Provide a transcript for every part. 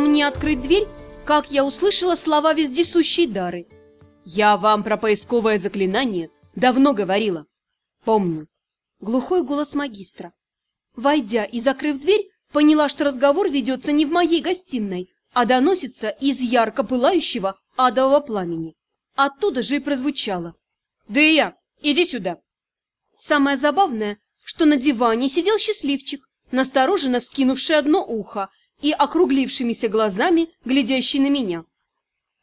мне открыть дверь, как я услышала слова вездесущей Дары. «Я вам про поисковое заклинание давно говорила. Помню». Глухой голос магистра. Войдя и закрыв дверь, поняла, что разговор ведется не в моей гостиной, а доносится из ярко пылающего адового пламени. Оттуда же и прозвучало. «Да и я! Иди сюда!» Самое забавное, что на диване сидел счастливчик, настороженно вскинувший одно ухо и округлившимися глазами, глядящий на меня.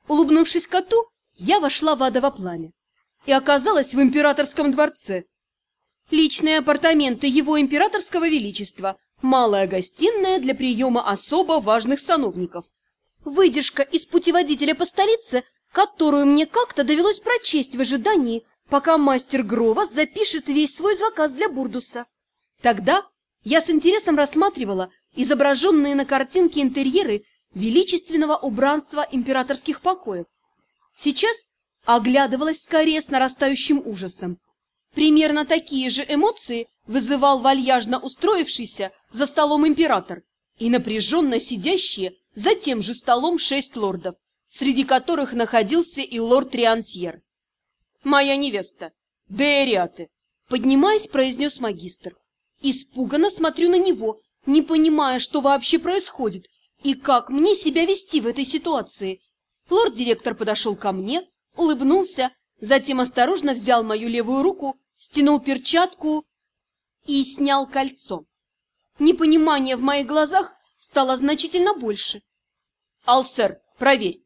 Улыбнувшись коту, я вошла в адово пламя и оказалась в императорском дворце. Личные апартаменты его императорского величества, малая гостиная для приема особо важных сановников. Выдержка из путеводителя по столице, которую мне как-то довелось прочесть в ожидании, пока мастер Грова запишет весь свой заказ для Бурдуса. Тогда я с интересом рассматривала изображенные на картинке интерьеры величественного убранства императорских покоев. Сейчас оглядывалась скорее с нарастающим ужасом. Примерно такие же эмоции вызывал вальяжно устроившийся за столом император и напряженно сидящие за тем же столом шесть лордов, среди которых находился и лорд Риантьер. «Моя невеста, Деэриаты!» Поднимаясь, произнес магистр. Испуганно смотрю на него, не понимая, что вообще происходит и как мне себя вести в этой ситуации. Лорд-директор подошел ко мне, улыбнулся, затем осторожно взял мою левую руку, стянул перчатку и снял кольцо. Непонимание в моих глазах стало значительно больше. «Алсер, проверь!»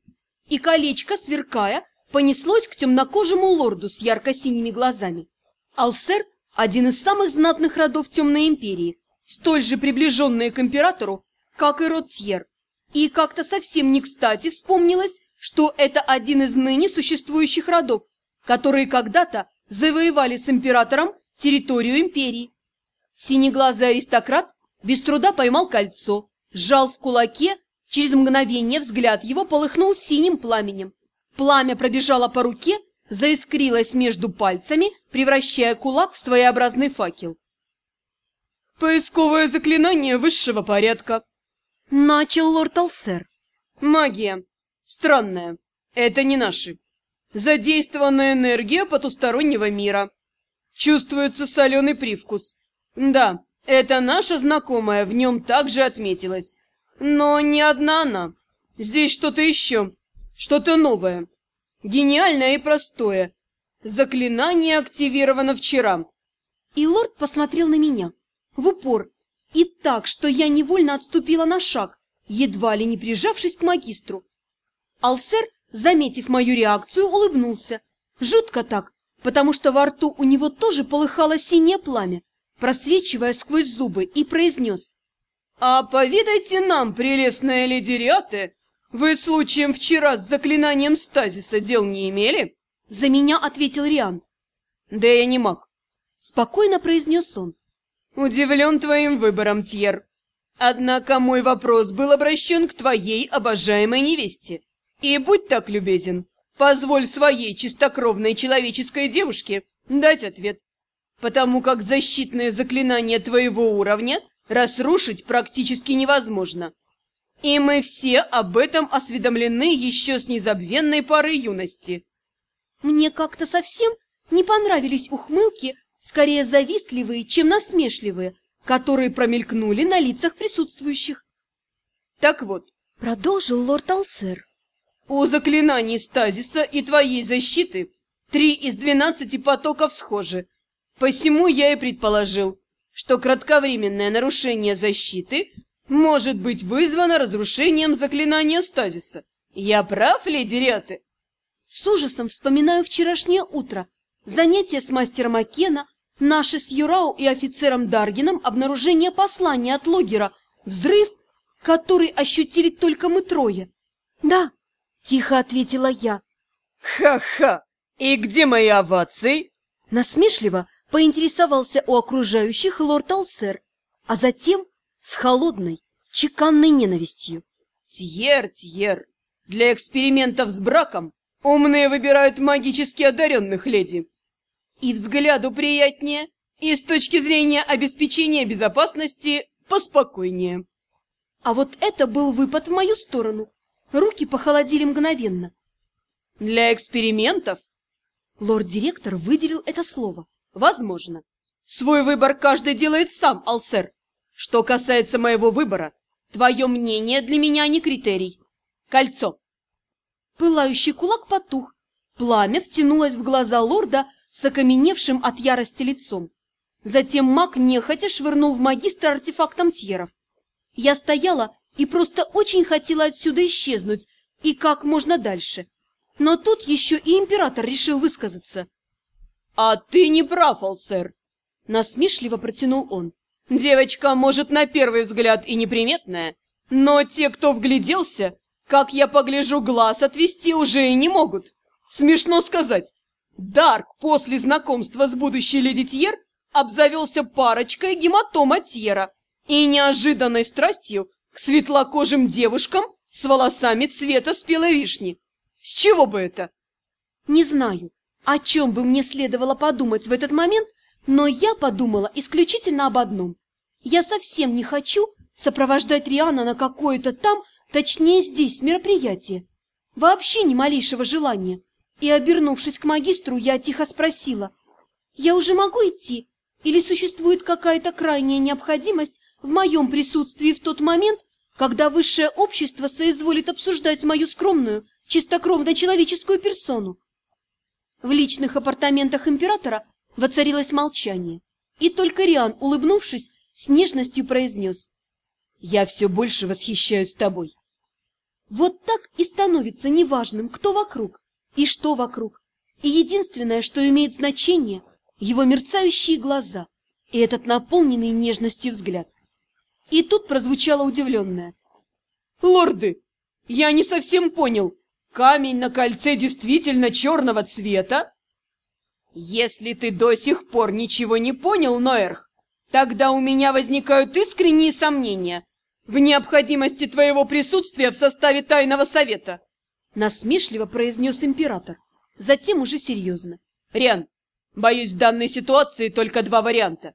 И колечко, сверкая, понеслось к темнокожему лорду с ярко-синими глазами. Алсер – один из самых знатных родов Темной Империи, столь же приближенные к императору, как и Ротьер. И как-то совсем не кстати вспомнилось, что это один из ныне существующих родов, которые когда-то завоевали с императором территорию империи. Синеглазый аристократ без труда поймал кольцо, сжал в кулаке, через мгновение взгляд его полыхнул синим пламенем. Пламя пробежало по руке, заискрилось между пальцами, превращая кулак в своеобразный факел. «Поисковое заклинание высшего порядка», — начал лорд Алсер. «Магия. Странная. Это не наши. Задействованная энергия потустороннего мира. Чувствуется соленый привкус. Да, это наша знакомая в нем также отметилась. Но не одна она. Здесь что-то еще. Что-то новое. Гениальное и простое. Заклинание активировано вчера. И лорд посмотрел на меня в упор и так, что я невольно отступила на шаг, едва ли не прижавшись к магистру. Алсер, заметив мою реакцию, улыбнулся. Жутко так, потому что во рту у него тоже полыхало синее пламя, просвечивая сквозь зубы, и произнес. «А повидайте нам, прелестная леди Риате, вы случаем вчера с заклинанием стазиса дел не имели?» За меня ответил Риан. «Да я не маг», — спокойно произнес он. «Удивлен твоим выбором, Тьер. Однако мой вопрос был обращен к твоей обожаемой невесте. И будь так любезен, позволь своей чистокровной человеческой девушке дать ответ, потому как защитное заклинание твоего уровня разрушить практически невозможно. И мы все об этом осведомлены еще с незабвенной поры юности. Мне как-то совсем не понравились ухмылки, скорее завистливые, чем насмешливые, которые промелькнули на лицах присутствующих. Так вот, продолжил лорд Алсер, у заклинаний стазиса и твоей защиты три из двенадцати потоков схожи. Посему я и предположил, что кратковременное нарушение защиты может быть вызвано разрушением заклинания стазиса. Я прав, леди Риаты? С ужасом вспоминаю вчерашнее утро, занятие с мастером Акена, наше с Юрау и офицером Даргином обнаружение послания от логера, взрыв, который ощутили только мы трое. Да, тихо ответила я. Ха-ха! И где мои овации? Насмешливо поинтересовался у окружающих лорд Алсер, а затем с холодной, чеканной ненавистью. Тьер, Тьер, для экспериментов с браком умные выбирают магически одаренных леди. И взгляду приятнее, и с точки зрения обеспечения безопасности поспокойнее. А вот это был выпад в мою сторону. Руки похолодели мгновенно. Для экспериментов? Лорд-директор выделил это слово. Возможно. Свой выбор каждый делает сам, Алсер. Что касается моего выбора, твое мнение для меня не критерий. Кольцо. Пылающий кулак потух. Пламя втянулось в глаза лорда с окаменевшим от ярости лицом. Затем маг нехотя швырнул в магистра артефактом тьеров. Я стояла и просто очень хотела отсюда исчезнуть, и как можно дальше. Но тут еще и император решил высказаться. — А ты не прав, Алсер! — насмешливо протянул он. — Девочка, может, на первый взгляд и неприметная, но те, кто вгляделся, как я погляжу, глаз отвести уже и не могут. Смешно сказать. Дарк после знакомства с будущей леди Тьер обзавелся парочкой гематома Тьера и неожиданной страстью к светлокожим девушкам с волосами цвета спелой вишни. С чего бы это? Не знаю, о чем бы мне следовало подумать в этот момент, но я подумала исключительно об одном. Я совсем не хочу сопровождать Риана на какое-то там, точнее здесь, мероприятие. Вообще ни малейшего желания. И, обернувшись к магистру, я тихо спросила, «Я уже могу идти? Или существует какая-то крайняя необходимость в моем присутствии в тот момент, когда высшее общество соизволит обсуждать мою скромную, чистокровно человеческую персону. В личных апартаментах императора воцарилось молчание, и только Риан, улыбнувшись, с нежностью произнес «Я все больше восхищаюсь тобой». Вот так и становится неважным, кто вокруг и что вокруг, и единственное, что имеет значение – его мерцающие глаза и этот наполненный нежностью взгляд. И тут прозвучало удивленное. «Лорды, я не совсем понял, камень на кольце действительно черного цвета?» «Если ты до сих пор ничего не понял, Ноэрх, тогда у меня возникают искренние сомнения в необходимости твоего присутствия в составе тайного совета», насмешливо произнес император, затем уже серьезно. «Риан, боюсь, в данной ситуации только два варианта.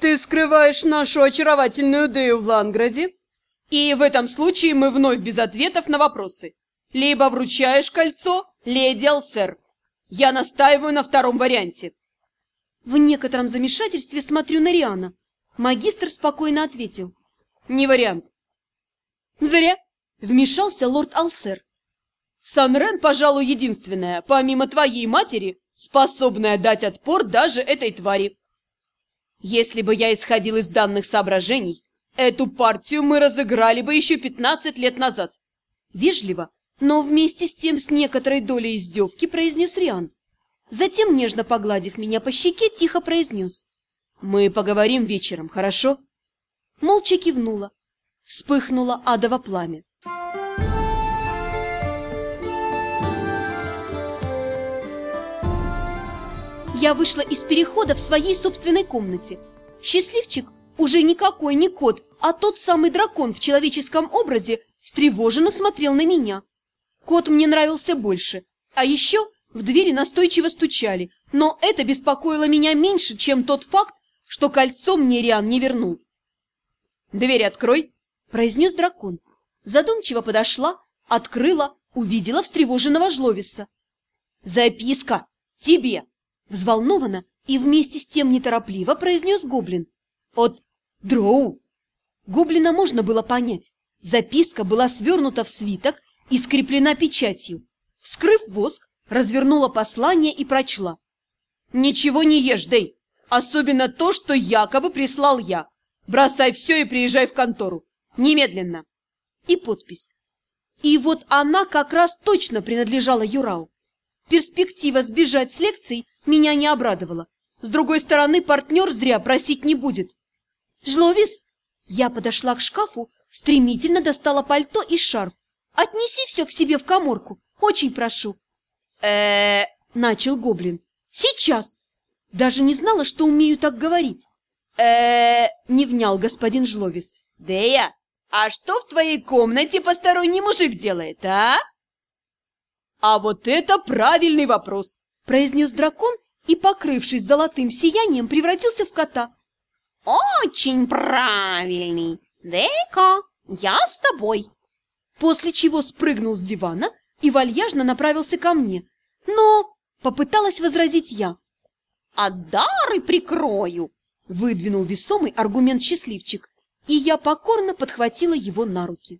Ты скрываешь нашу очаровательную Дею в Ланграде, и в этом случае мы вновь без ответов на вопросы. Либо вручаешь кольцо, леди Алсер. Я настаиваю на втором варианте. В некотором замешательстве смотрю на Риана. Магистр спокойно ответил. Не вариант. Зря. Вмешался лорд Алсер. Санрен, пожалуй, единственная, помимо твоей матери, способная дать отпор даже этой твари. Если бы я исходил из данных соображений, эту партию мы разыграли бы еще пятнадцать лет назад. Вежливо, но вместе с тем с некоторой долей издевки произнес Риан. Затем, нежно погладив меня по щеке, тихо произнес. «Мы поговорим вечером, хорошо?» Молча кивнула. Вспыхнуло адово пламя. Я вышла из перехода в своей собственной комнате. Счастливчик, уже никакой не кот, а тот самый дракон в человеческом образе, встревоженно смотрел на меня. Кот мне нравился больше, а еще в двери настойчиво стучали, но это беспокоило меня меньше, чем тот факт, что кольцо мне Риан не вернул. «Дверь открой!» – произнес дракон. Задумчиво подошла, открыла, увидела встревоженного Жловиса. «Записка! Тебе!» Взволнованно и вместе с тем неторопливо произнес гоблин. «От Дроу!» Гоблина можно было понять. Записка была свернута в свиток и скреплена печатью. Вскрыв воск, развернула послание и прочла. «Ничего не ешь, Дэй! Особенно то, что якобы прислал я. Бросай все и приезжай в контору. Немедленно!» И подпись. И вот она как раз точно принадлежала Юрау. Перспектива сбежать с лекций меня не обрадовала. С другой стороны, партнер зря просить не будет. «Жловис!» Я подошла к шкафу, стремительно достала пальто и шарф. «Отнеси все к себе в коморку, очень прошу». э начал гоблин. «Сейчас!» Даже не знала, что умею так говорить. э не внял господин Жловис. «Дея, а что в твоей комнате посторонний мужик делает, а?» «А вот это правильный вопрос!» – произнес дракон и, покрывшись золотым сиянием, превратился в кота. «Очень правильный! Дека, Я с тобой. После чего спрыгнул с дивана и вальяжно направился ко мне. Но попыталась возразить я. А дары прикрою, Выдвинул весомый аргумент счастливчик, и я покорно подхватила его на руки.